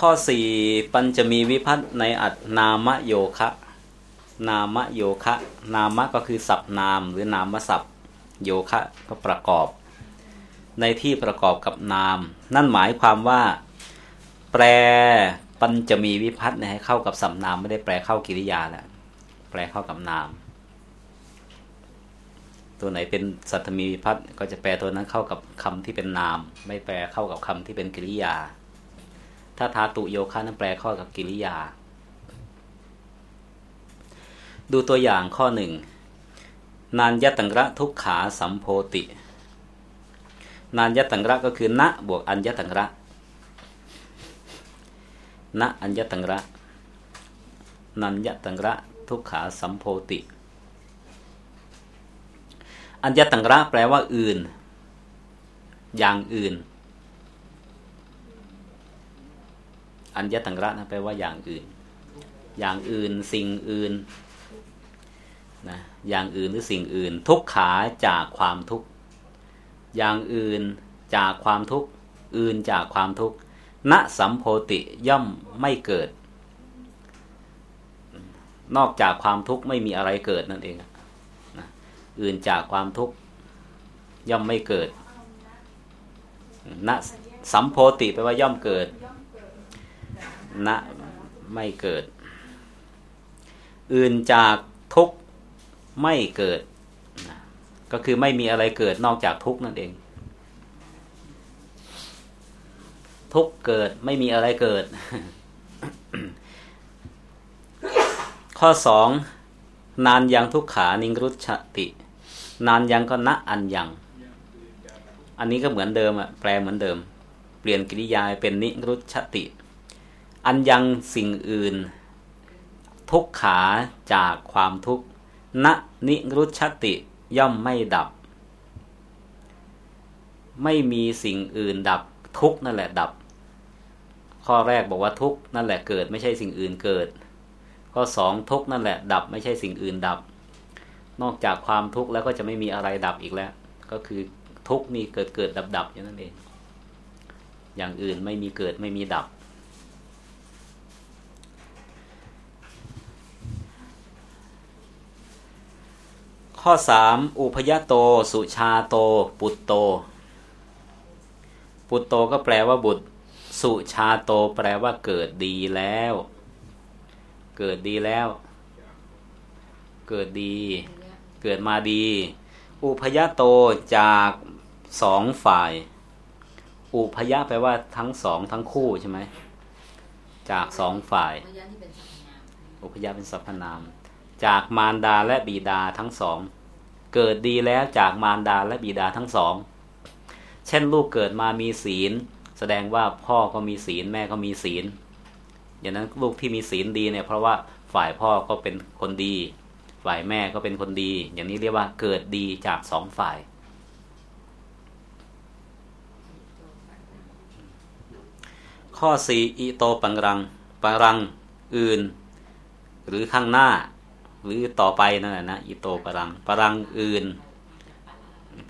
ข้อสี่ปัญจะมีวิพัฒน์ในอัตนามโยคะ นามโยคะ นามก็คือศัพท์นามหรือนามศัพท์โยคะก็ประกอบ ในที่ประกอบกับนาม นั่นหมายความว่า แปลปัญจะมีวิพัฒน์ให้เข้ากับสัมนามไม่ได้แปลเข้ากิริยาแล้วแปลเข้ากับนาม ตัวไหนเป็นสัตมีวิพัฒน์ก็จะแปลตัวนั้นเข้ากับคำที่เป็นนาม ไม่แปลเข้ากับคำที่เป็นกิริยา ถ้าทาตุโยคะนั้นแปลข้อกับกิริยา ดูตัวอย่างข้อหนึ่งนานยตังระทุกขาสัมโพติ นานยตังระก็คือณบวกอัญยตังระณอัญยตังระนันยตังระทุกขาสัมโพติ อัญญตังระแปลว่าอื่น อย่างอื่น อัญญตังระนะแปลว่าอย่างอื่น อย่างอื่นสิ่งอื่นนะอย่างอื่นหรือสิ่งอื่น ทุกขาจากความทุกข์อย่างอื่นจากความทุกข์อื่นจากความทุกข์ณสัมโพติย่อมไม่เกิด นอกจากความทุกข์ไม่มีอะไรเกิดนั่นเองนะอื่นจากความทุกข์ย่อมไม่เกิดณสัมโพติแปลว่าย่อมเกิด ณไม่เกิด อื่นจากทุกไม่เกิด ก็คือไม่มีอะไรเกิดนอกจากทุกนั่นเอง ทุกเกิดไม่มีอะไรเกิด ข้อสองนานยังทุกขานิงรุชติ นานยังก็ณอันยัง อันนี้ก็เหมือนเดิมอะแปลเหมือนเดิม เปลี่ยนกริยาเป็นนิรุชติ อันยังสิ่งอื่น ทุกขาจากความทุกข์ณนิรุชติย่อมไม่ดับ ไม่มีสิ่งอื่นดับทุกนั่นแหละดับ ข้อแรกบอกว่าทุกนั่นแหละเกิด ไม่ใช่สิ่งอื่นเกิด ข้อสองทุกนั่นแหละดับ ไม่ใช่สิ่งอื่นดับ นอกจากความทุกข์แล้วก็จะไม่มีอะไรดับอีกแล้ว ก็คือทุกมีเกิดเกิดดับดับอย่างนั้นเองอย่างอื่นไม่มีเกิดไม่มีดับ ข้อสามอุพยโต สุชาโต ปุตโต ปุตโตก็แปลว่าบุตร สุชาโตแปลว่าเกิดดีแล้ว เกิดดีแล้ว เกิดดี เกิดมาดี อุพยโตจากสองฝ่าย อุพยะแปลว่าทั้งสองทั้งคู่ใช่ไหม จากสองฝ่าย อุพยะเป็นสรรพนาม จากมารดาและบิดาทั้งสอง เกิดดีแล้วจากมารดาและบิดาทั้งสอง เช่นลูกเกิดมามีศีล แสดงว่าพ่อก็มีศีลแม่ก็มีศีล อย่างนั้นลูกที่มีศีลดีเนี่ยเพราะว่าฝ่ายพ่อก็เป็นคนดี ฝ่ายแม่ก็เป็นคนดี อย่างนี้เรียกว่าเกิดดีจากสองฝ่าย ข้อสี่อิโตปังรังปังรัง อื่น หรือข้างหน้า หรือต่อไปนั่นแหละนะอิโตปรังปรังอื่น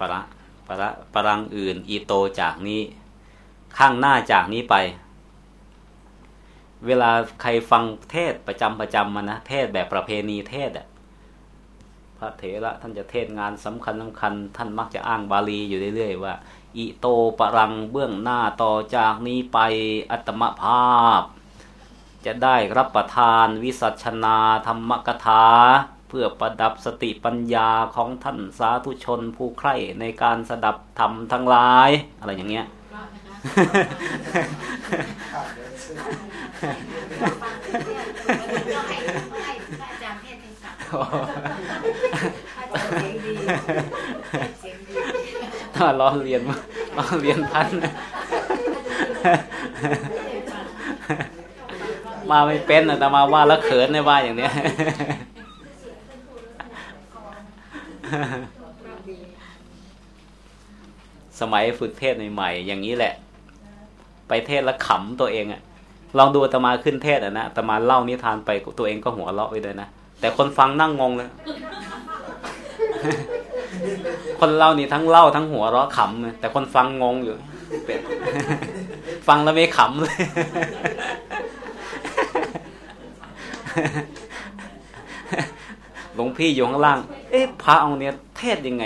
ประประปรังอื่นอิโตจากนี้ ข้างหน้าจากนี้ไป เวลาใครฟังเทศประจำประจำมานะเทศแบบประเพณีเทศอะพระเถระท่านจะเทศงานสำคัญสำคัญ ท่านมักจะอ้างบาลีอยู่เรื่อยๆว่าอิโตปรังเบื้องหน้าต่อจากนี้ไปอัตมภาพ จะได้รับประทานวิสัชนาธรรมกถา เพื่อประดับสติปัญญาของท่านสาธุชนผู้ใคร่ในการสดับธรรมทั้งหลาย อะไรอย่างเงี้ยถ้าล้อเรียนล้อเรียนท่าน มาไม่เป็นแต่มาว่าแล้วเขินในว่าอย่างเนี้ยสมัยฝึกเทศใหม่ๆอย่างนี้แหละ ไปเทศแล้วขำตัวเองอะลองดูตมาขึ้นเทศอะนะตมาเล่านิทานไปตัวเองก็หัวเราะไปเลยนะแต่คนฟังนั่งงงเลยคนเล่านี่ทั้งเล่าทั้งหัวเราะขำแต่คนฟังงงอยู่เป็นฟังแล้วไม่ขำเลย หลวงพี่อยู่ข้างล่าง เอ๊ะพระองค์เนี้ยเทศยังไง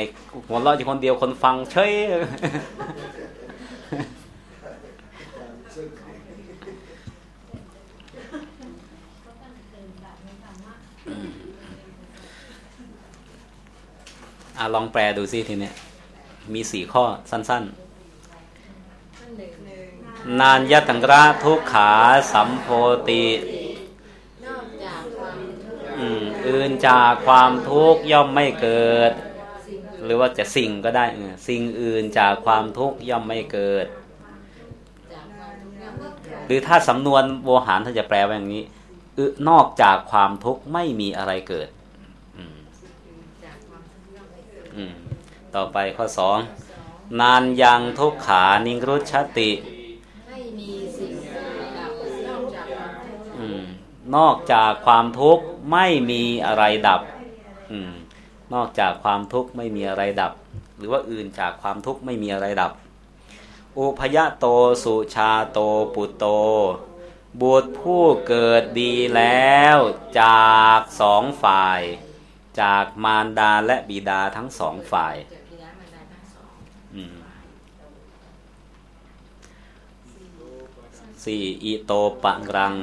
หัวเราะอยู่คนเดียวคนฟังเฉยอลองแปลดูซิทีเนี้ยมีสี่ข้อสั้น ๆ นานยตังระทุกขาสัมโพติ อื่นจากความทุกข์ย่อมไม่เกิด หรือว่าจะสิ่งก็ได้สิ่งอื่นจากความทุกข์ย่อมไม่เกิด หรือถ้าสำนวนโวหารถ้านจะแปลว่าอย่างนี้นอกจากความทุกข์ไม่มีอะไรเกิดต่อไปข้อสองนานยังทุกขานิรุชติ นอกจากความทุกข์ไม่มีอะไรดับนอกจากความทุกข์ไม่มีอะไรดับ หรือว่าอื่นจากความทุกข์ไม่มีอะไรดับ อุพยโตสุชาโตปุตโต บุตรผู้เกิดดีแล้ว จากสองฝ่าย จากมารดาและบิดาทั้งสองฝ่ายสี่อิโตปะรัง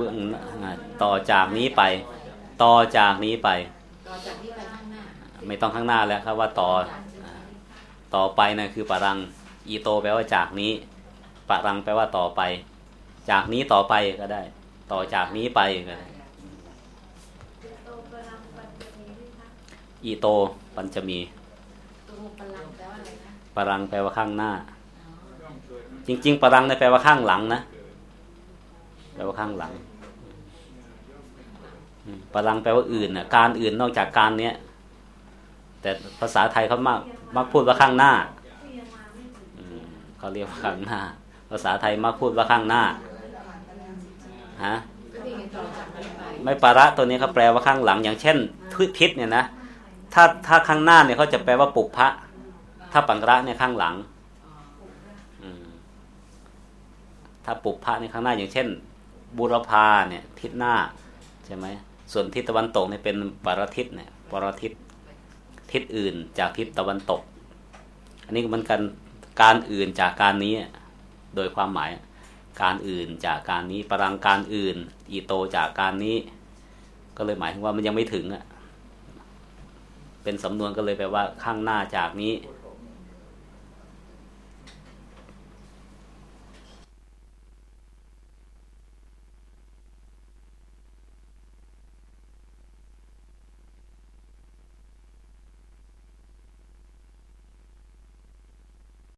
บื้องต่อจากนี้ไป ต่อจากนี้ไป ไม่ต้องข้างหน้าแล้วครับว่าต่อต่อไปนะคือปรังอีโตแปลว่าจากนี้ปรังแปลว่าต่อไป จากนี้ต่อไปก็ได้ ต่อจากนี้ไปก็ได้อีโตปัญจมีปรังแปลว่าข้างหน้า จริง ๆ ปรังในแปลว่าข้างหลังนะแปลว่าข้างหลัง ปรังแปลว่าอื่นนะการอื่นนอกจากการเนี้ย แต่ภาษาไทยเขามากมักพูดว่าข้างหน้าเขาเรียกว่าข้างหน้า ภาษาไทยมักพูดว่าข้างหน้าฮะไม่ปาระตัวนี้เขาแปลว่าข้างหลัง อย่างเช่นทิศเนี่ยนะถ้าถ้าข้างหน้าเนี่ยเขาจะแปลว่าปุกพระถ้าปังระเนี่ยข้างหลังถ้าปุกพระในข้างหน้าอย่างเช่น บุรพาเนี่ยทิศหน้า ใช่ไหม ส่วนทิศตะวันตกเนี่ยเป็นปรทิศเนี่ยปรทิศทิศอื่นจากทิศตะวันตก อันนี้มันกันการอื่นจากการนี้ โดยความหมาย การอื่นจากการนี้ปรังการอื่น อีโตจากการนี้ ก็เลยหมายถึงว่ามันยังไม่ถึงอะเป็นสำนวนก็เลยแปลว่าข้างหน้าจากนี้